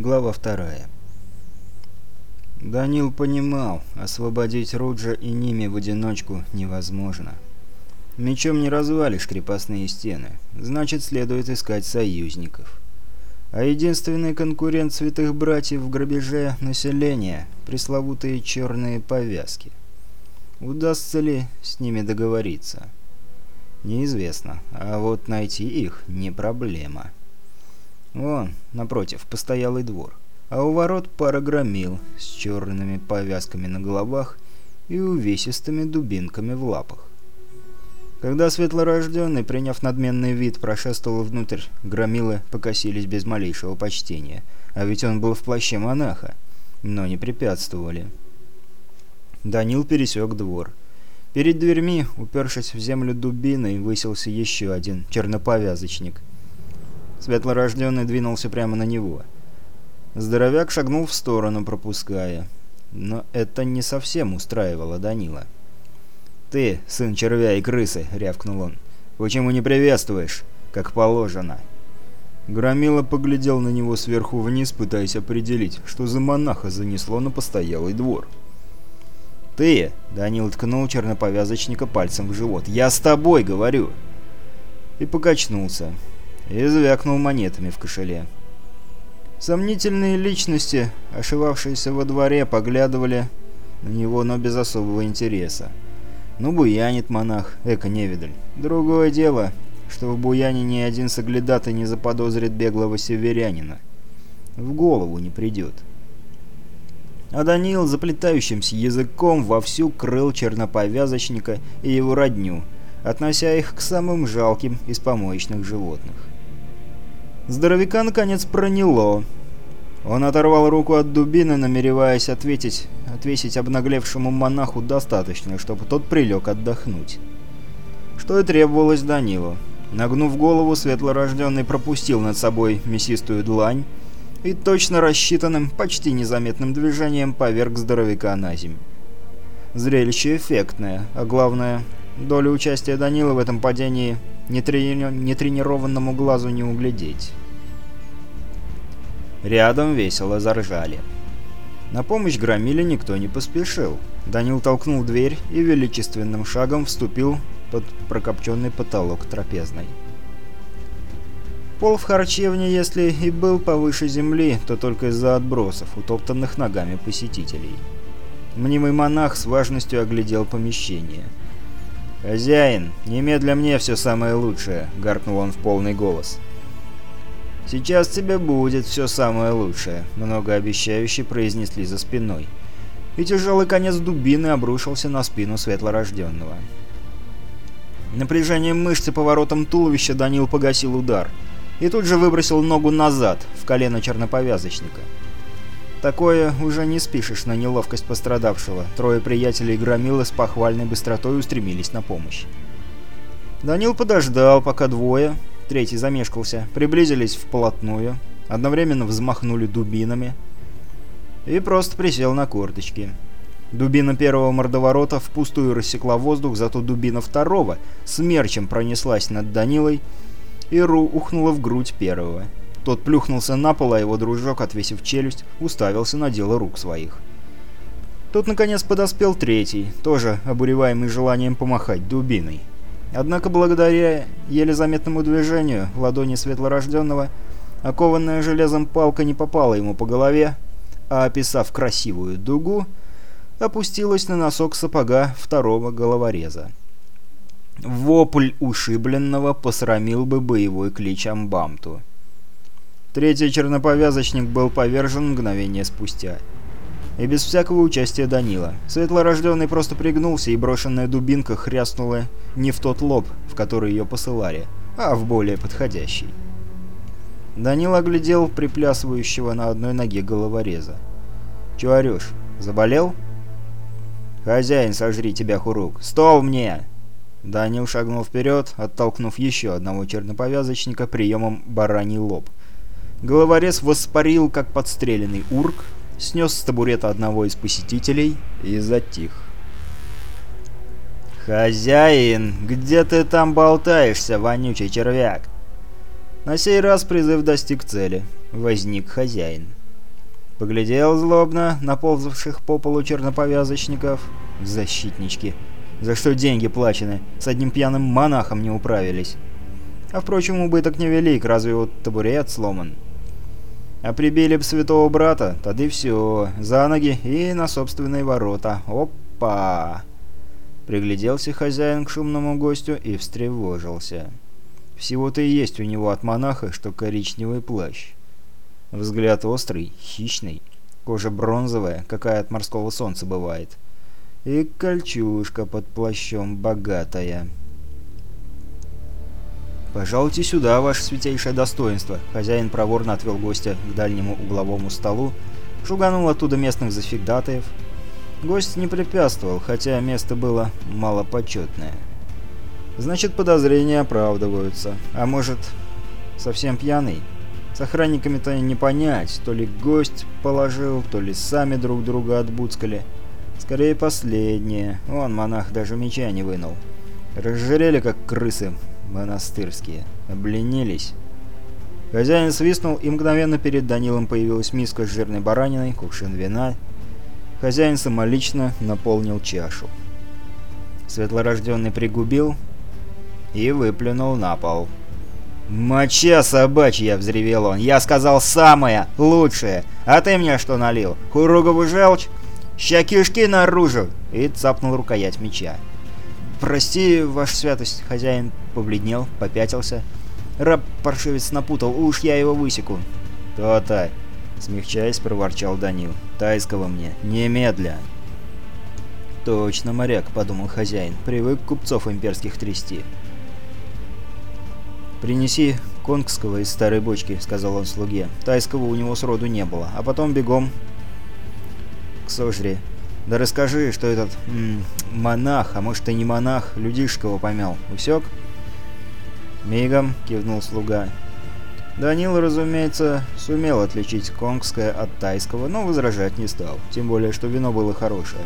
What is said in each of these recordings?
Глава вторая. Данил понимал, освободить Руджа и Ними в одиночку невозможно. Мечом не развалишь крепостные стены, значит, следует искать союзников. А единственный конкурент святых братьев в грабеже – население, пресловутые черные повязки. Удастся ли с ними договориться? Неизвестно, а вот найти их не проблема. Вон, напротив, постоялый двор. А у ворот пара громил с черными повязками на головах и увесистыми дубинками в лапах. Когда светлорожденный, приняв надменный вид, прошествовал внутрь, громилы покосились без малейшего почтения. А ведь он был в плаще монаха, но не препятствовали. Данил пересек двор. Перед дверьми, упершись в землю дубиной, выселся еще один черноповязочник — Светлорожденный двинулся прямо на него. Здоровяк шагнул в сторону, пропуская. Но это не совсем устраивало Данила. «Ты, сын червя и крысы!» — рявкнул он. «Почему не приветствуешь, как положено?» Громила поглядел на него сверху вниз, пытаясь определить, что за монаха занесло на постоялый двор. «Ты!» — Данил ткнул черноповязочника пальцем в живот. «Я с тобой говорю!» И покачнулся и звякнул монетами в кошеле. Сомнительные личности, ошивавшиеся во дворе, поглядывали на него, но без особого интереса. Ну, буянит монах, эко-невидаль. Другое дело, что в буяне ни один соглядатый не заподозрит беглого северянина. В голову не придет. А Даниил заплетающимся языком вовсю крыл черноповязочника и его родню, относя их к самым жалким из помоечных животных. Здоровяка наконец проняло. Он оторвал руку от дубины, намереваясь ответить, отвесить обнаглевшему монаху достаточно, чтобы тот прилег отдохнуть. Что и требовалось Данилу. Нагнув голову, светлорожденный пропустил над собой мясистую длань и точно рассчитанным, почти незаметным движением поверг здоровяка на земь. Зрелище эффектное, а главное, доля участия Данила в этом падении нетренированному глазу не углядеть. Рядом весело заржали. На помощь громили никто не поспешил. Данил толкнул дверь и величественным шагом вступил под прокопченный потолок трапезной. Пол в харчевне, если и был повыше земли, то только из-за отбросов, утоптанных ногами посетителей. Мнимый монах с важностью оглядел помещение – «Хозяин, немедля мне все самое лучшее!» — гаркнул он в полный голос. «Сейчас тебе будет все самое лучшее», — многообещающе произнесли за спиной. И тяжелый конец дубины обрушился на спину светлорожденного. Напряжением мышц и поворотом туловища Данил погасил удар. И тут же выбросил ногу назад, в колено черноповязочника. Такое уже не спишешь на неловкость пострадавшего. Трое приятелей Громила с похвальной быстротой устремились на помощь. Данил подождал, пока двое, третий замешкался, приблизились вплотную, одновременно взмахнули дубинами и просто присел на корточки. Дубина первого мордоворота впустую рассекла воздух, зато дубина второго смерчем пронеслась над Данилой и Ру ухнула в грудь первого. Тот плюхнулся на пол, а его дружок, отвесив челюсть, уставился на дело рук своих. Тут, наконец, подоспел третий, тоже обуреваемый желанием помахать дубиной. Однако, благодаря еле заметному движению ладони светлорожденного, окованная железом палка не попала ему по голове, а, описав красивую дугу, опустилась на носок сапога второго головореза. Вопль ушибленного посрамил бы боевой клич Амбамту. Третий черноповязочник был повержен мгновение спустя. И без всякого участия Данила. Светлорожденный просто пригнулся, и брошенная дубинка хряснула не в тот лоб, в который ее посылали, а в более подходящий. Данил оглядел приплясывающего на одной ноге головореза. «Чё орёшь? Заболел?» «Хозяин, сожри тебя, хурук! Стол мне!» Данил шагнул вперед, оттолкнув еще одного черноповязочника приемом «бараний лоб». Головорез воспарил, как подстреленный урк, снес с табурета одного из посетителей и затих. «Хозяин, где ты там болтаешься, вонючий червяк?» На сей раз призыв достиг цели. Возник хозяин. Поглядел злобно на ползавших по полу черноповязочников. Защитнички. За что деньги плачены? С одним пьяным монахом не управились. А впрочем, убыток невелик, разве вот табурет сломан? А прибили бы святого брата, тогда все, за ноги и на собственные ворота. Опа!» Пригляделся хозяин к шумному гостю и встревожился. Всего-то и есть у него от монаха, что коричневый плащ. Взгляд острый, хищный, кожа бронзовая, какая от морского солнца бывает. И кольчушка под плащом богатая. «Пожалуйте сюда, ваше святейшее достоинство!» Хозяин проворно отвел гостя к дальнему угловому столу, шуганул оттуда местных зафигдатаев. Гость не препятствовал, хотя место было малопочетное. Значит, подозрения оправдываются. А может, совсем пьяный? С охранниками-то не понять, то ли гость положил, то ли сами друг друга отбуцкали. Скорее последнее. Он монах даже меча не вынул. Разжирели, как крысы монастырские, обленились. Хозяин свистнул, и мгновенно перед Данилом появилась миска с жирной бараниной, кувшин вина. Хозяин самолично наполнил чашу. Светлорожденный пригубил и выплюнул на пол. «Моча собачья!» — взревел он. «Я сказал самое лучшее! А ты мне что налил? Хуругову желчь? Ща кишки наружу!» И цапнул рукоять меча. «Прости, ваша святость!» Хозяин побледнел, попятился. Раб паршивец напутал, уж я его высеку. «То-то!» — смягчаясь, проворчал Данил. «Тайского мне! Немедля!» «Точно моряк», — подумал хозяин, — «привык купцов имперских трясти». «Принеси конгского из старой бочки», — сказал он слуге. «Тайского у него сроду не было, а потом бегом к сожре да расскажи, что этот м -м, монах, а может и не монах, людишкого помял. Усек? Мигом кивнул слуга. Данил, разумеется, сумел отличить конгское от тайского, но возражать не стал, тем более, что вино было хорошее.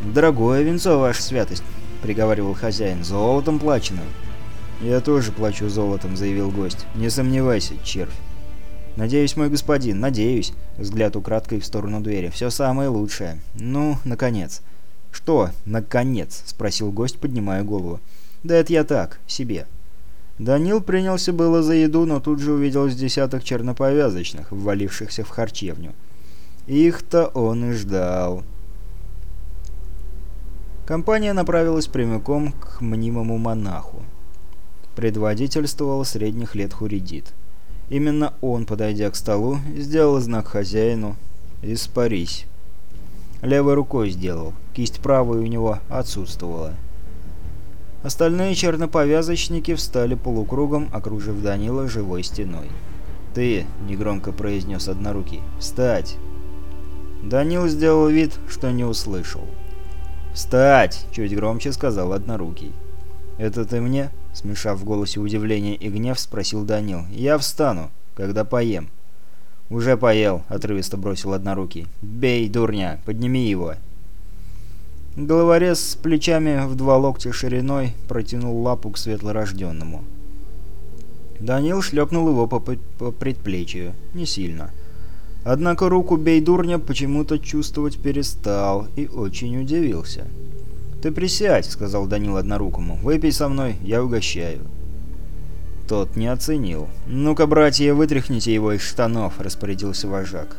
«Дорогое венцо, ваша святость», — приговаривал хозяин, — «золотом плачено». «Я тоже плачу золотом», — заявил гость. «Не сомневайся, червь». «Надеюсь, мой господин, надеюсь!» Взгляд украдкой в сторону двери. «Все самое лучшее!» «Ну, наконец!» «Что «наконец?» — спросил гость, поднимая голову. «Да это я так, себе». Данил принялся было за еду, но тут же увидел с десяток черноповязочных, ввалившихся в харчевню. Их-то он и ждал. Компания направилась прямиком к мнимому монаху. Предводительствовал средних лет Хуридит. Именно он, подойдя к столу, сделал знак хозяину «Испарись». Левой рукой сделал, кисть правой у него отсутствовала. Остальные черноповязочники встали полукругом, окружив Данила живой стеной. «Ты», — негромко произнес однорукий, — «встать!» Данил сделал вид, что не услышал. «Встать!» — чуть громче сказал однорукий. «Это ты мне?» Смешав в голосе удивление и гнев, спросил Данил. «Я встану, когда поем». «Уже поел», — отрывисто бросил однорукий. «Бей, дурня, подними его». Головорез с плечами в два локтя шириной протянул лапу к светлорожденному. Данил шлепнул его по, по предплечью. Не сильно. Однако руку «бей, дурня» почему-то чувствовать перестал и очень удивился. «Ты присядь», — сказал Данил однорукому. «Выпей со мной, я угощаю». Тот не оценил. «Ну-ка, братья, вытряхните его из штанов», — распорядился вожак.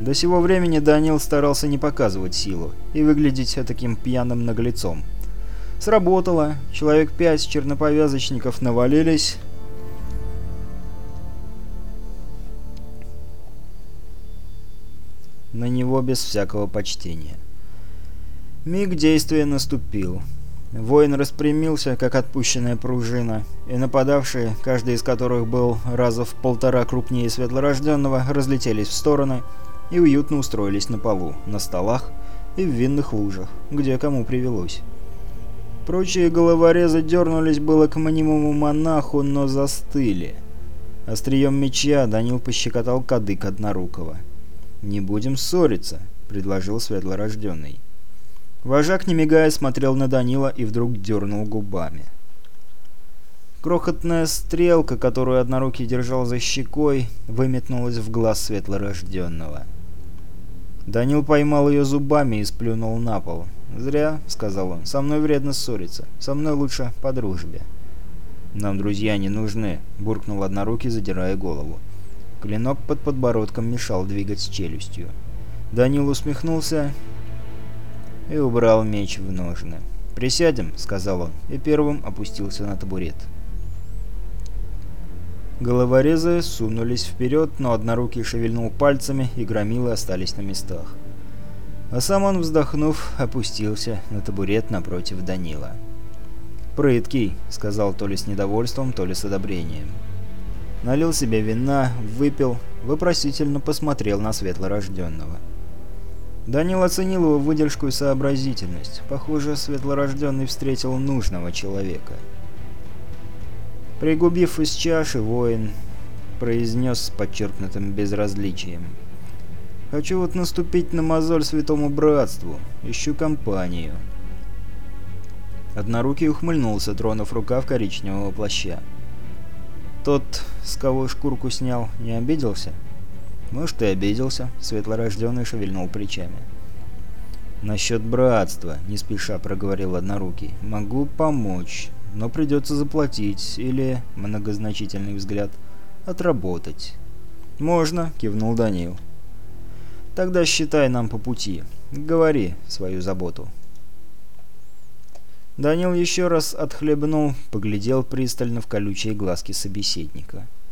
До сего времени Данил старался не показывать силу и выглядеть таким пьяным наглецом. Сработало. Человек пять черноповязочников навалились. На него без всякого почтения. Миг действия наступил. Воин распрямился, как отпущенная пружина, и нападавшие, каждый из которых был раза в полтора крупнее светлорожденного, разлетелись в стороны и уютно устроились на полу, на столах и в винных лужах, где кому привелось. Прочие головорезы дернулись было к мнимому монаху, но застыли. Острием меча Данил пощекотал кадык однорукого. «Не будем ссориться», — предложил светлорожденный. Вожак, не мигая, смотрел на Данила и вдруг дернул губами. Крохотная стрелка, которую однорукий держал за щекой, выметнулась в глаз светлорожденного. Данил поймал ее зубами и сплюнул на пол. «Зря», — сказал он, — «со мной вредно ссориться. Со мной лучше по дружбе». «Нам друзья не нужны», — буркнул однорукий, задирая голову. Клинок под подбородком мешал двигать челюстью. Данил усмехнулся и убрал меч в ножны. «Присядем», — сказал он, и первым опустился на табурет. Головорезы сунулись вперед, но однорукий шевельнул пальцами, и громилы остались на местах. А сам он, вздохнув, опустился на табурет напротив Данила. «Прыткий», — сказал то ли с недовольством, то ли с одобрением. Налил себе вина, выпил, вопросительно посмотрел на светлорожденного. Данил оценил его выдержку и сообразительность. Похоже, светлорожденный встретил нужного человека. Пригубив из чаши, воин произнес с подчеркнутым безразличием. «Хочу вот наступить на мозоль святому братству. Ищу компанию». Однорукий ухмыльнулся, тронув рукав коричневого плаща. Тот, с кого шкурку снял, не обиделся? «Может, и обиделся?» — светлорожденный шевельнул плечами. «Насчет братства», — не спеша проговорил Однорукий. «Могу помочь, но придется заплатить или...» — многозначительный взгляд. «Отработать». «Можно», — кивнул Данил. «Тогда считай нам по пути. Говори свою заботу». Данил еще раз отхлебнул, поглядел пристально в колючие глазки собеседника. «Данил»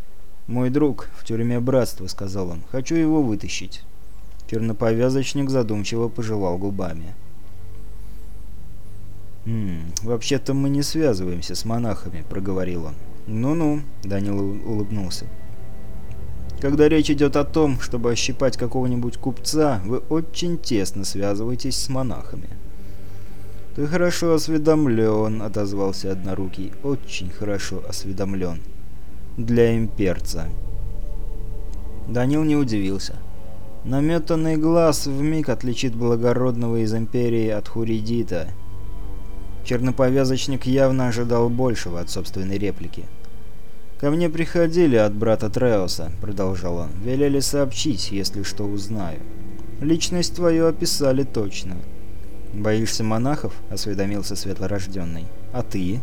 «Мой друг в тюрьме братства», — сказал он. «Хочу его вытащить». Черноповязочник задумчиво пожевал губами. «Вообще-то мы не связываемся с монахами», — проговорил он. «Ну-ну», — Данил улыбнулся. «Когда речь идет о том, чтобы ощипать какого-нибудь купца, вы очень тесно связываетесь с монахами». «Ты хорошо осведомлен», — отозвался Однорукий. «Очень хорошо осведомлен» для имперца. Данил не удивился. Наметанный глаз вмиг отличит благородного из империи от Хуридита. Черноповязочник явно ожидал большего от собственной реплики. «Ко мне приходили от брата Треоса», — продолжал он. «Велели сообщить, если что узнаю. Личность твою описали точно». «Боишься монахов?» — осведомился светлорожденный. «А ты?»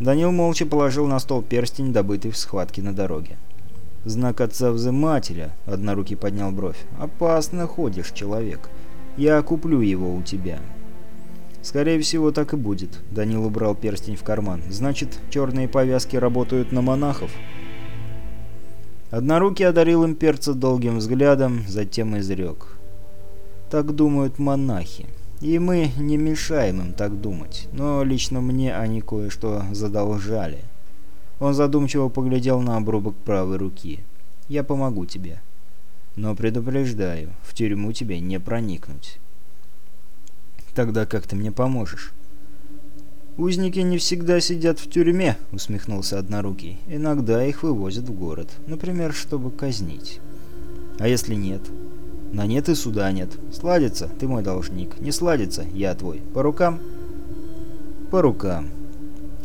Данил молча положил на стол перстень, добытый в схватке на дороге. «Знак отца-взымателя», — однорукий поднял бровь. «Опасно ходишь, человек. Я куплю его у тебя». «Скорее всего, так и будет», — Данил убрал перстень в карман. «Значит, черные повязки работают на монахов?» Однорукий одарил им перца долгим взглядом, затем изрек. «Так думают монахи». И мы не мешаем им так думать, но лично мне они кое-что задолжали. Он задумчиво поглядел на обрубок правой руки. «Я помогу тебе. Но предупреждаю, в тюрьму тебе не проникнуть». «Тогда как ты мне поможешь?» «Узники не всегда сидят в тюрьме», — усмехнулся Однорукий. «Иногда их вывозят в город, например, чтобы казнить». «А если нет?» На нет и суда нет. Сладится, ты мой должник. Не сладится, я твой. По рукам? По рукам.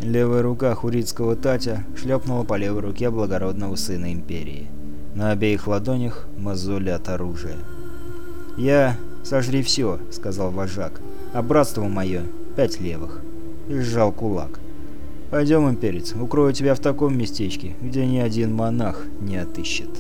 Левая рука хурицкого Татя шлепнула по левой руке благородного сына империи. На обеих ладонях мозоли от оружия. «Я... сожри все», — сказал вожак. «А братство мое — пять левых». И сжал кулак. «Пойдем, имперец, укрою тебя в таком местечке, где ни один монах не отыщет».